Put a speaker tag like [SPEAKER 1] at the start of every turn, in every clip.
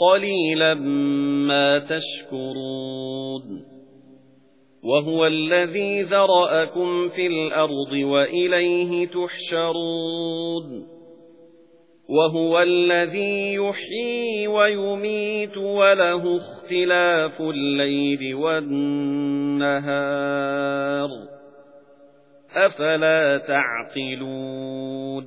[SPEAKER 1] قَلِيلًا مَا تَشْكُرُونَ وَهُوَ الَّذِي ذَرَأَكُمْ فِي الْأَرْضِ وَإِلَيْهِ تُحْشَرُونَ وَهُوَ الَّذِي يُحْيِي وَيُمِيتُ وَلَهُ اخْتِلَافُ اللَّيْلِ وَالنَّهَارِ أَفَلَا تَعْقِلُونَ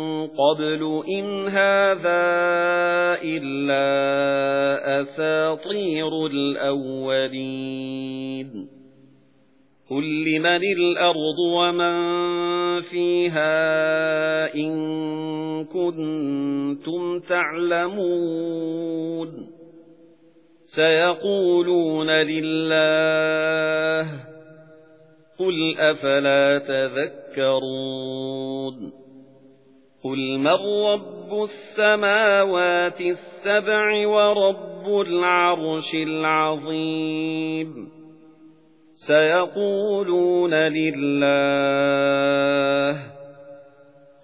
[SPEAKER 1] قَبْلُ إِنْ هَذَا إِلَّا أَسَاطِيرُ الْأَوَّلِينَ قُل لِّمَنِ الْأَرْضُ وَمَن فِيهَا إِن كُنتُمْ تَعْلَمُونَ سَيَقُولُونَ لِلَّهِ قُلْ أَفَلَا تَذَكَّرُونَ قُلْ مَن رَّبُّ السَّمَاوَاتِ السَّبْعِ وَرَبُّ الْعَرْشِ الْعَظِيمِ سَيَقُولُونَ لِلَّهِ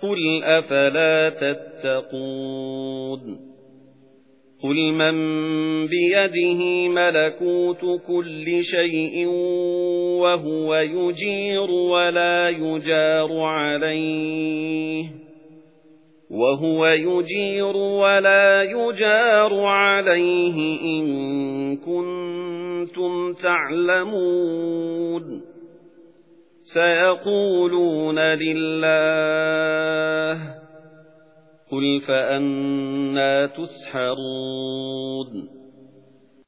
[SPEAKER 1] قُلْ أَفَلَا تَتَّقُونَ قُلْ مَن بِيَدِهِ مَلَكُوتُ كُلِّ شَيْءٍ وَهُوَ يُجِيرُ وَلَا يُجَارُ عَلَيْهِ وَهُوَ يُجِيرُ وَلَا يُجَارُ عَلَيْهِ إِن كُنتُمْ تَعْلَمُونَ. سَيَقُولُونَ لِلَّهِ قُلْ فَأَنَّى تُسْحَرُونَ.